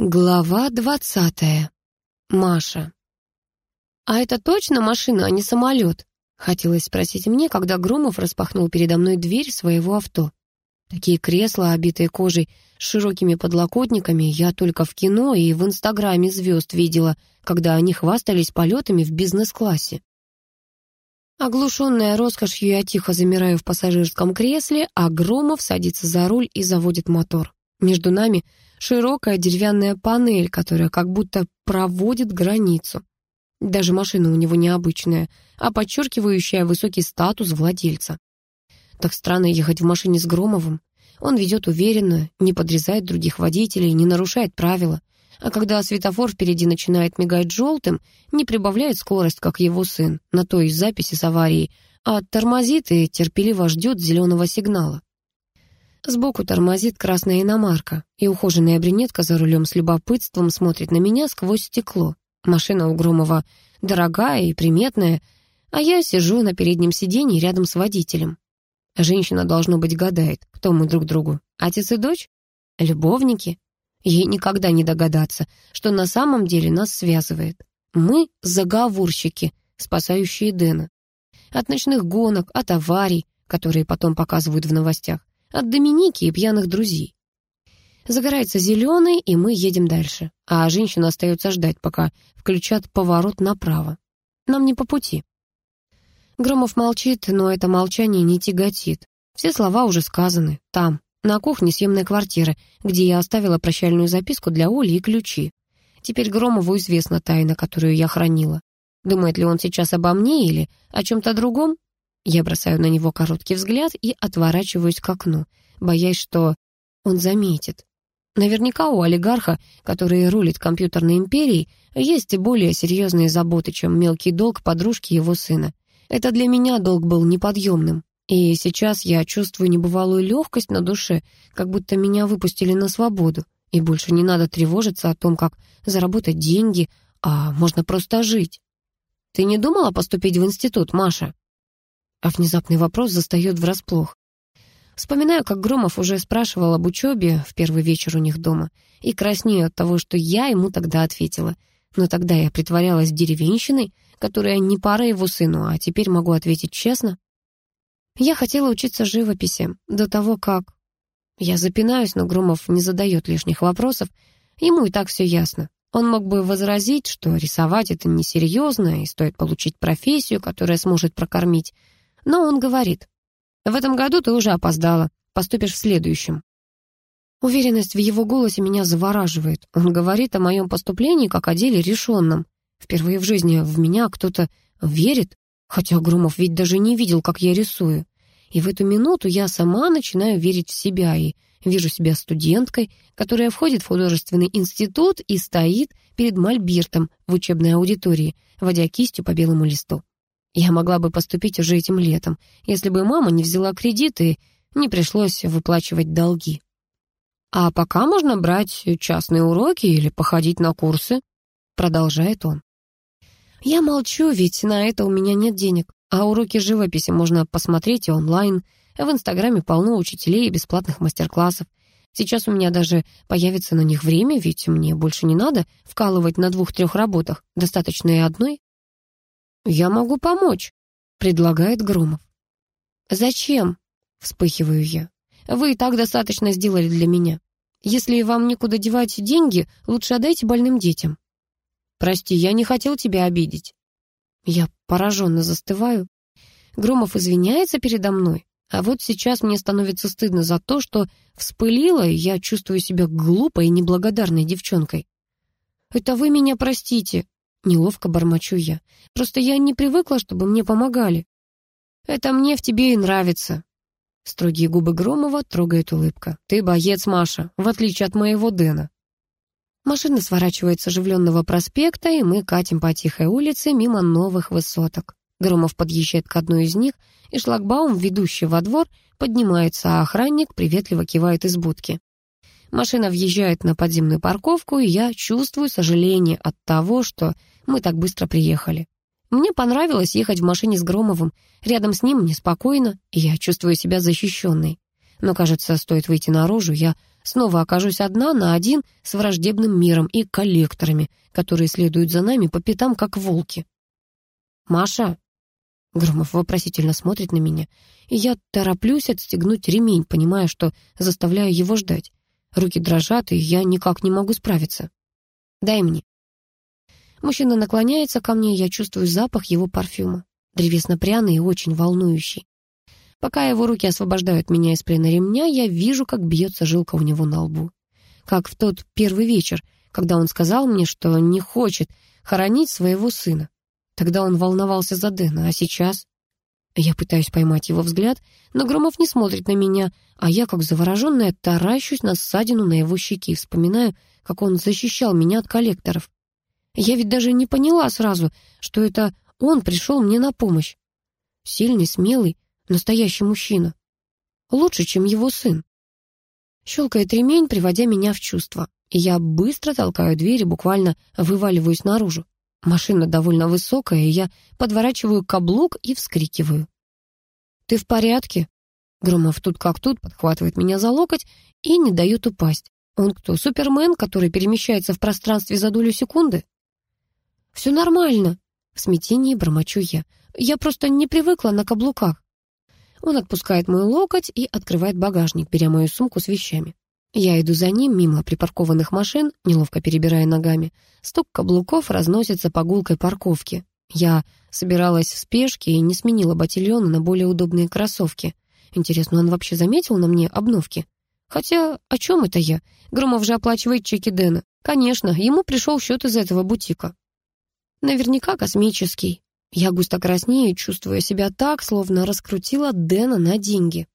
Глава двадцатая. Маша. «А это точно машина, а не самолет?» Хотелось спросить мне, когда Громов распахнул передо мной дверь своего авто. Такие кресла, обитые кожей, с широкими подлокотниками, я только в кино и в инстаграме звезд видела, когда они хвастались полетами в бизнес-классе. Оглушенная роскошью, я тихо замираю в пассажирском кресле, а Громов садится за руль и заводит мотор. Между нами широкая деревянная панель, которая как будто проводит границу. Даже машина у него необычная, а подчеркивающая высокий статус владельца. Так странно ехать в машине с Громовым. Он ведет уверенно, не подрезает других водителей, не нарушает правила. А когда светофор впереди начинает мигать желтым, не прибавляет скорость, как его сын, на той записи с аварией, а тормозит и терпеливо ждет зеленого сигнала. Сбоку тормозит красная иномарка, и ухоженная брюнетка за рулем с любопытством смотрит на меня сквозь стекло. Машина у Громова дорогая и приметная, а я сижу на переднем сиденье рядом с водителем. Женщина, должно быть, гадает, кто мы друг другу. Отец и дочь? Любовники? Ей никогда не догадаться, что на самом деле нас связывает. Мы — заговорщики, спасающие Дэна. От ночных гонок, от аварий, которые потом показывают в новостях. От Доминики и пьяных друзей. Загорается зеленый, и мы едем дальше. А женщина остается ждать, пока включат поворот направо. Нам не по пути. Громов молчит, но это молчание не тяготит. Все слова уже сказаны. Там, на кухне съемной квартиры, где я оставила прощальную записку для Оли и ключи. Теперь Громову известна тайна, которую я хранила. Думает ли он сейчас обо мне или о чем-то другом? Я бросаю на него короткий взгляд и отворачиваюсь к окну, боясь, что он заметит. Наверняка у олигарха, который рулит компьютерной империей, есть более серьезные заботы, чем мелкий долг подружки его сына. Это для меня долг был неподъемным. И сейчас я чувствую небывалую легкость на душе, как будто меня выпустили на свободу. И больше не надо тревожиться о том, как заработать деньги, а можно просто жить. «Ты не думала поступить в институт, Маша?» А внезапный вопрос застает врасплох. Вспоминаю, как Громов уже спрашивал об учебе в первый вечер у них дома, и краснею от того, что я ему тогда ответила. Но тогда я притворялась деревенщиной, которая не пара его сыну, а теперь могу ответить честно. Я хотела учиться живописи до того, как... Я запинаюсь, но Громов не задает лишних вопросов. Ему и так все ясно. Он мог бы возразить, что рисовать это несерьезно, и стоит получить профессию, которая сможет прокормить. Но он говорит, в этом году ты уже опоздала, поступишь в следующем. Уверенность в его голосе меня завораживает. Он говорит о моем поступлении как о деле решенном. Впервые в жизни в меня кто-то верит, хотя Громов ведь даже не видел, как я рисую. И в эту минуту я сама начинаю верить в себя и вижу себя студенткой, которая входит в художественный институт и стоит перед мольбертом в учебной аудитории, водя кистью по белому листу. Я могла бы поступить уже этим летом, если бы мама не взяла кредит и не пришлось выплачивать долги. А пока можно брать частные уроки или походить на курсы, продолжает он. Я молчу, ведь на это у меня нет денег, а уроки живописи можно посмотреть и онлайн. В Инстаграме полно учителей и бесплатных мастер-классов. Сейчас у меня даже появится на них время, ведь мне больше не надо вкалывать на двух-трех работах, достаточно и одной. «Я могу помочь», — предлагает Громов. «Зачем?» — вспыхиваю я. «Вы и так достаточно сделали для меня. Если вам некуда девать деньги, лучше отдайте больным детям». «Прости, я не хотел тебя обидеть». Я пораженно застываю. Громов извиняется передо мной, а вот сейчас мне становится стыдно за то, что вспылила, и я чувствую себя глупой и неблагодарной девчонкой. «Это вы меня простите», Неловко бормочу я. Просто я не привыкла, чтобы мне помогали. Это мне в тебе и нравится. Строгие губы Громова трогает улыбка. Ты боец, Маша, в отличие от моего Дэна. Машина сворачивает с оживленного проспекта, и мы катим по тихой улице мимо новых высоток. Громов подъезжает к одной из них, и шлагбаум, ведущий во двор, поднимается, а охранник приветливо кивает из будки. Машина въезжает на подземную парковку, и я чувствую сожаление от того, что мы так быстро приехали. Мне понравилось ехать в машине с Громовым. Рядом с ним мне спокойно, и я чувствую себя защищенной. Но, кажется, стоит выйти наружу, я снова окажусь одна на один с враждебным миром и коллекторами, которые следуют за нами по пятам, как волки. «Маша?» Громов вопросительно смотрит на меня, и я тороплюсь отстегнуть ремень, понимая, что заставляю его ждать. Руки дрожат, и я никак не могу справиться. «Дай мне». Мужчина наклоняется ко мне, и я чувствую запах его парфюма, древесно-пряный и очень волнующий. Пока его руки освобождают меня из плена ремня, я вижу, как бьется жилка у него на лбу. Как в тот первый вечер, когда он сказал мне, что не хочет хоронить своего сына. Тогда он волновался за Дэна, а сейчас... Я пытаюсь поймать его взгляд, но Громов не смотрит на меня, а я, как завороженная, таращусь на ссадину на его щеке, вспоминаю, как он защищал меня от коллекторов. Я ведь даже не поняла сразу, что это он пришел мне на помощь. Сильный, смелый, Настоящий мужчина. Лучше, чем его сын. Щелкает ремень, приводя меня в чувство. И я быстро толкаю дверь и буквально вываливаюсь наружу. Машина довольно высокая, и я подворачиваю каблук и вскрикиваю. «Ты в порядке?» Громов тут как тут подхватывает меня за локоть и не дает упасть. Он кто, супермен, который перемещается в пространстве за долю секунды? «Все нормально», — в смятении бормочу я. «Я просто не привыкла на каблуках». Он отпускает мой локоть и открывает багажник, беря мою сумку с вещами. Я иду за ним мимо припаркованных машин, неловко перебирая ногами. Стук каблуков разносится по гулкой парковке. Я собиралась в спешке и не сменила ботильоны на более удобные кроссовки. Интересно, он вообще заметил на мне обновки? Хотя, о чем это я? Громов же оплачивает чеки Дэна. Конечно, ему пришел счет из этого бутика. Наверняка космический. Я густо краснею, чувствуя себя так, словно раскрутила Дэна на деньги.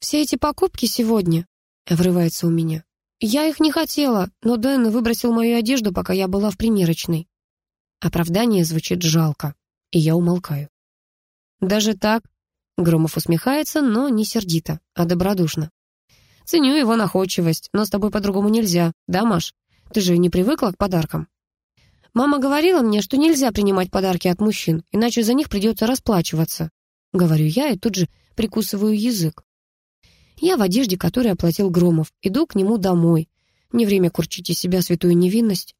«Все эти покупки сегодня», — врывается у меня. «Я их не хотела, но Дэн выбросил мою одежду, пока я была в примерочной». Оправдание звучит жалко, и я умолкаю. «Даже так?» — Громов усмехается, но не сердито, а добродушно. «Ценю его находчивость, но с тобой по-другому нельзя, да, Маш? Ты же не привыкла к подаркам?» Мама говорила мне, что нельзя принимать подарки от мужчин, иначе за них придется расплачиваться. Говорю я и тут же прикусываю язык. Я в одежде, которую оплатил Громов, иду к нему домой. Не время курчить из себя святую невинность.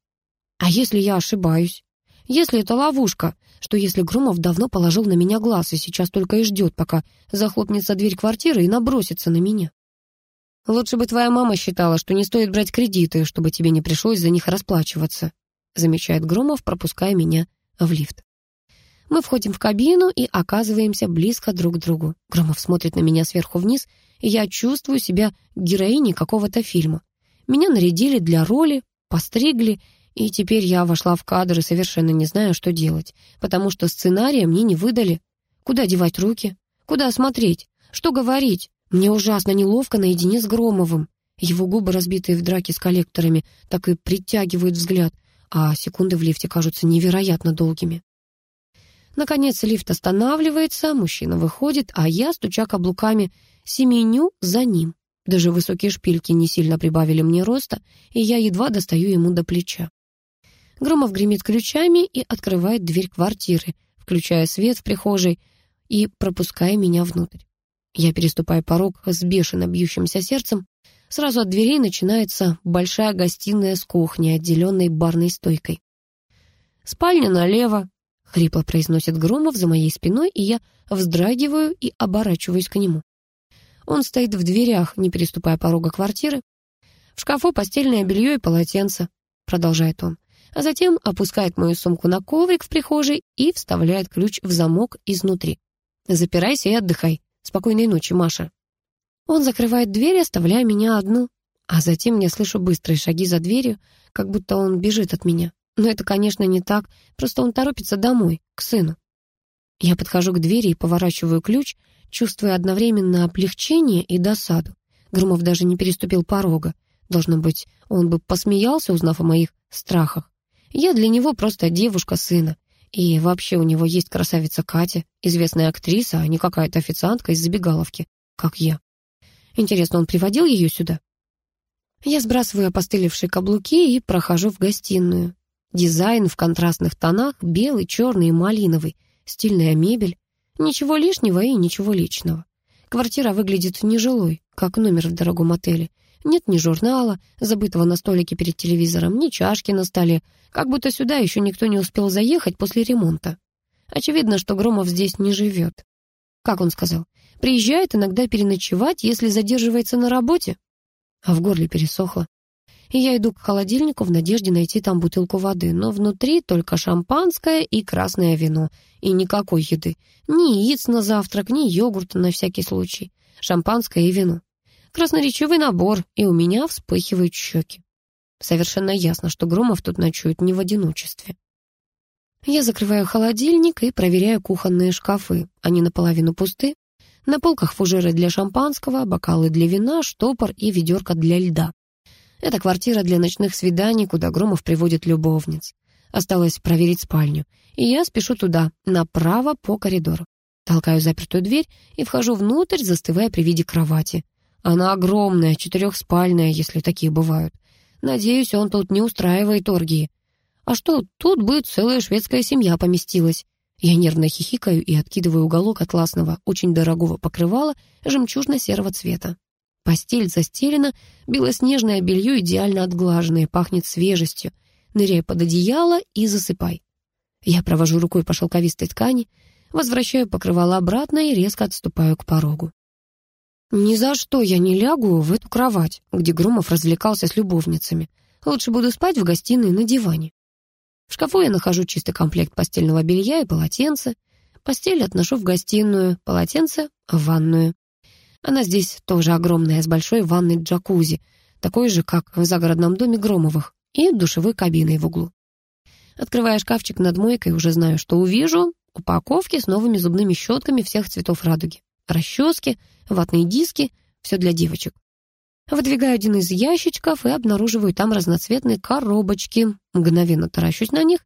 А если я ошибаюсь? Если это ловушка, что если Громов давно положил на меня глаз и сейчас только и ждет, пока захлопнется дверь квартиры и набросится на меня? Лучше бы твоя мама считала, что не стоит брать кредиты, чтобы тебе не пришлось за них расплачиваться замечает Громов, пропуская меня в лифт. Мы входим в кабину и оказываемся близко друг к другу. Громов смотрит на меня сверху вниз, и я чувствую себя героиней какого-то фильма. Меня нарядили для роли, постригли, и теперь я вошла в кадр и совершенно не знаю, что делать, потому что сценария мне не выдали. Куда девать руки? Куда смотреть? Что говорить? Мне ужасно неловко наедине с Громовым. Его губы, разбитые в драке с коллекторами, так и притягивают взгляд, а секунды в лифте кажутся невероятно долгими. Наконец лифт останавливается, мужчина выходит, а я, стуча каблуками, семеню за ним. Даже высокие шпильки не сильно прибавили мне роста, и я едва достаю ему до плеча. Громов гремит ключами и открывает дверь квартиры, включая свет в прихожей и пропуская меня внутрь. Я переступаю порог с бешено бьющимся сердцем, Сразу от дверей начинается большая гостиная с кухней, отделенной барной стойкой. «Спальня налево», — хрипло произносит Громов за моей спиной, и я вздрагиваю и оборачиваюсь к нему. Он стоит в дверях, не переступая порога квартиры. «В шкафу постельное белье и полотенце», — продолжает он, а затем опускает мою сумку на коврик в прихожей и вставляет ключ в замок изнутри. «Запирайся и отдыхай. Спокойной ночи, Маша». Он закрывает дверь, оставляя меня одну. А затем я слышу быстрые шаги за дверью, как будто он бежит от меня. Но это, конечно, не так, просто он торопится домой, к сыну. Я подхожу к двери и поворачиваю ключ, чувствуя одновременно облегчение и досаду. Громов даже не переступил порога. Должно быть, он бы посмеялся, узнав о моих страхах. Я для него просто девушка сына. И вообще у него есть красавица Катя, известная актриса, а не какая-то официантка из забегаловки, как я. Интересно, он приводил ее сюда? Я сбрасываю опостылевшие каблуки и прохожу в гостиную. Дизайн в контрастных тонах, белый, черный и малиновый, стильная мебель. Ничего лишнего и ничего личного. Квартира выглядит нежилой, как номер в дорогом отеле. Нет ни журнала, забытого на столике перед телевизором, ни чашки на столе, как будто сюда еще никто не успел заехать после ремонта. Очевидно, что Громов здесь не живет. Как он сказал? Приезжает иногда переночевать, если задерживается на работе. А в горле пересохло. И я иду к холодильнику в надежде найти там бутылку воды, но внутри только шампанское и красное вино. И никакой еды. Ни яиц на завтрак, ни йогурта на всякий случай. Шампанское и вино. Красноречивый набор, и у меня вспыхивают щеки. Совершенно ясно, что Громов тут ночует не в одиночестве. Я закрываю холодильник и проверяю кухонные шкафы. Они наполовину пусты. На полках фужеры для шампанского, бокалы для вина, штопор и ведерко для льда. Это квартира для ночных свиданий, куда Громов приводит любовниц. Осталось проверить спальню. И я спешу туда, направо по коридору. Толкаю запертую дверь и вхожу внутрь, застывая при виде кровати. Она огромная, четырехспальная, если такие бывают. Надеюсь, он тут не устраивает оргии. А что, тут бы целая шведская семья поместилась. Я нервно хихикаю и откидываю уголок атласного, очень дорогого покрывала жемчужно-серого цвета. Постель застелена, белоснежное белье идеально отглаженное, пахнет свежестью. Ныряй под одеяло и засыпай. Я провожу рукой по шелковистой ткани, возвращаю покрывало обратно и резко отступаю к порогу. Ни за что я не лягу в эту кровать, где Громов развлекался с любовницами. Лучше буду спать в гостиной на диване. В шкафу я нахожу чистый комплект постельного белья и полотенце. Постель отношу в гостиную, полотенце — в ванную. Она здесь тоже огромная, с большой ванной джакузи, такой же, как в загородном доме Громовых, и душевой кабиной в углу. Открывая шкафчик над мойкой, уже знаю, что увижу. Упаковки с новыми зубными щетками всех цветов радуги. Расчески, ватные диски — все для девочек. Выдвигаю один из ящичков и обнаруживаю там разноцветные коробочки. Мгновенно таращусь на них,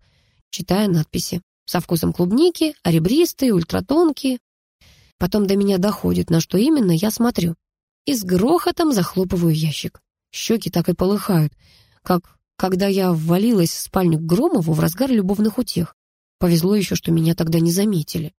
читая надписи. Со вкусом клубники, ребристые, ультратонкие. Потом до меня доходит, на что именно я смотрю. И с грохотом захлопываю ящик. Щеки так и полыхают, как когда я ввалилась в спальню к Громову в разгар любовных утех. Повезло еще, что меня тогда не заметили.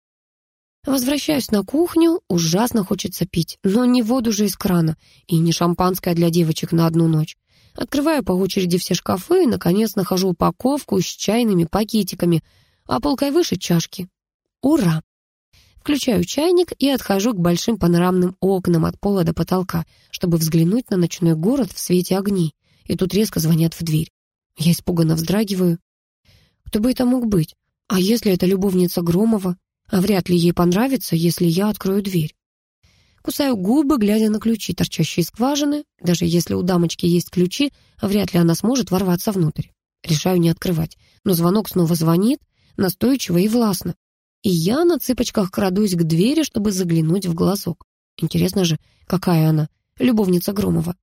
Возвращаюсь на кухню, ужасно хочется пить, но не воду же из крана и не шампанское для девочек на одну ночь. Открываю по очереди все шкафы и, наконец, нахожу упаковку с чайными пакетиками, а полкой выше чашки. Ура! Включаю чайник и отхожу к большим панорамным окнам от пола до потолка, чтобы взглянуть на ночной город в свете огней. И тут резко звонят в дверь. Я испуганно вздрагиваю. Кто бы это мог быть? А если это любовница Громова? А вряд ли ей понравится, если я открою дверь. Кусаю губы, глядя на ключи, торчащие из скважины. Даже если у дамочки есть ключи, вряд ли она сможет ворваться внутрь. Решаю не открывать. Но звонок снова звонит, настойчиво и властно. И я на цыпочках крадусь к двери, чтобы заглянуть в глазок. Интересно же, какая она, любовница Громова.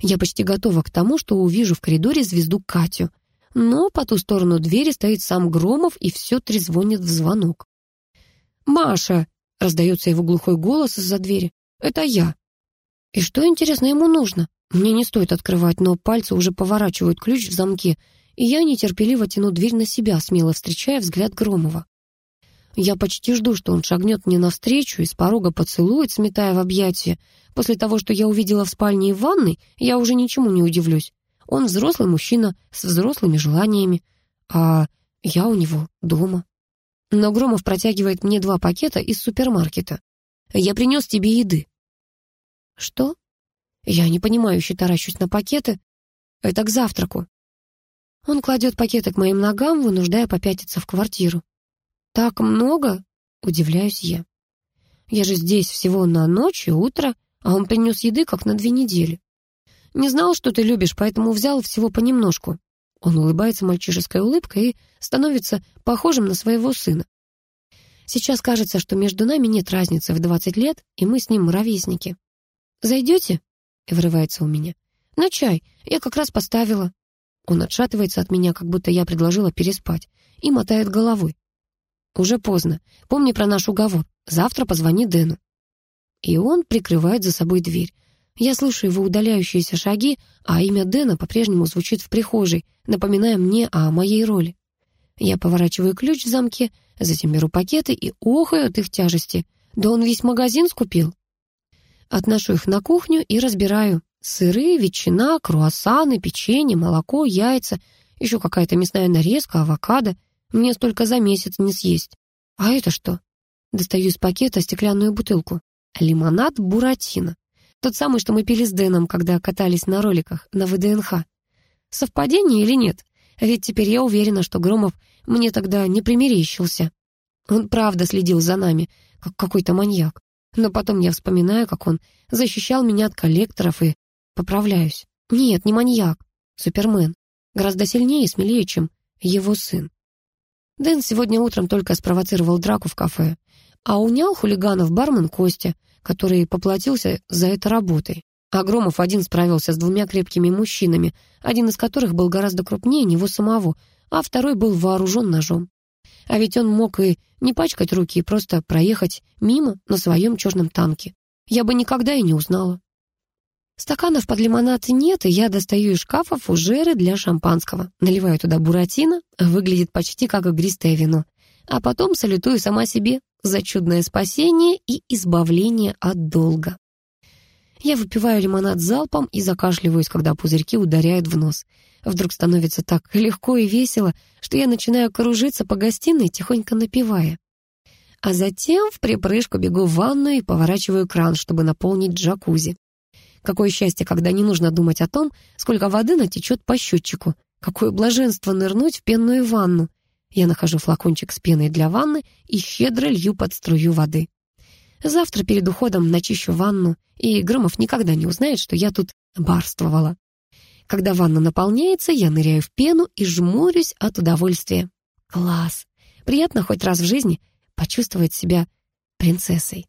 Я почти готова к тому, что увижу в коридоре звезду Катю. Но по ту сторону двери стоит сам Громов и все трезвонит в звонок. «Маша!» — раздается его глухой голос из-за двери. «Это я». И что, интересно, ему нужно? Мне не стоит открывать, но пальцы уже поворачивают ключ в замке, и я нетерпеливо тяну дверь на себя, смело встречая взгляд Громова. Я почти жду, что он шагнет мне навстречу и с порога поцелует, сметая в объятия. После того, что я увидела в спальне и в ванной, я уже ничему не удивлюсь. Он взрослый мужчина с взрослыми желаниями, а я у него дома. Но Громов протягивает мне два пакета из супермаркета. «Я принес тебе еды». «Что?» Я непонимающе таращусь на пакеты. «Это к завтраку». Он кладет пакеты к моим ногам, вынуждая попятиться в квартиру. «Так много?» — удивляюсь я. «Я же здесь всего на ночь и утро, а он принес еды как на две недели. Не знал, что ты любишь, поэтому взял всего понемножку. Он улыбается мальчишеской улыбкой и становится похожим на своего сына. Сейчас кажется, что между нами нет разницы в 20 лет, и мы с ним ровесники. «Зайдете?» — вырывается у меня. «На чай. Я как раз поставила». Он отшатывается от меня, как будто я предложила переспать, и мотает головой. «Уже поздно. Помни про наш уговор. Завтра позвони Дэну». И он прикрывает за собой дверь, я слышу его удаляющиеся шаги, а имя Дэна по-прежнему звучит в прихожей, напоминая мне о моей роли. Я поворачиваю ключ в замке, затем беру пакеты и охаю от их тяжести. Да он весь магазин скупил. Отношу их на кухню и разбираю. Сыры, ветчина, круассаны, печенье, молоко, яйца, еще какая-то мясная нарезка, авокадо. Мне столько за месяц не съесть. А это что? Достаю из пакета стеклянную бутылку. Лимонад Буратино. Тот самый, что мы пили с Дэном, когда катались на роликах на ВДНХ. Совпадение или нет? Ведь теперь я уверена, что Громов мне тогда не примерещился. Он правда следил за нами, как какой-то маньяк. Но потом я вспоминаю, как он защищал меня от коллекторов и поправляюсь. Нет, не маньяк. Супермен. Гораздо сильнее и смелее, чем его сын. Дэн сегодня утром только спровоцировал драку в кафе, а унял хулиганов бармен Костя, который поплатился за это работой. Агромов один справился с двумя крепкими мужчинами, один из которых был гораздо крупнее него самого, а второй был вооружен ножом. А ведь он мог и не пачкать руки и просто проехать мимо на своем черном танке. Я бы никогда и не узнала. Стаканов под лимонад нет, и я достаю из шкафа фужеры для шампанского. Наливаю туда буратино, выглядит почти как игристое вино. А потом салютую сама себе за чудное спасение и избавление от долга. Я выпиваю лимонад залпом и закашливаюсь, когда пузырьки ударяют в нос. Вдруг становится так легко и весело, что я начинаю кружиться по гостиной, тихонько напивая. А затем в припрыжку бегу в ванную и поворачиваю кран, чтобы наполнить джакузи. Какое счастье, когда не нужно думать о том, сколько воды натечет по счетчику. Какое блаженство нырнуть в пенную ванну. Я нахожу флакончик с пеной для ванны и щедро лью под струю воды. Завтра перед уходом начищу ванну, и Громов никогда не узнает, что я тут барствовала. Когда ванна наполняется, я ныряю в пену и жмурюсь от удовольствия. Класс! Приятно хоть раз в жизни почувствовать себя принцессой.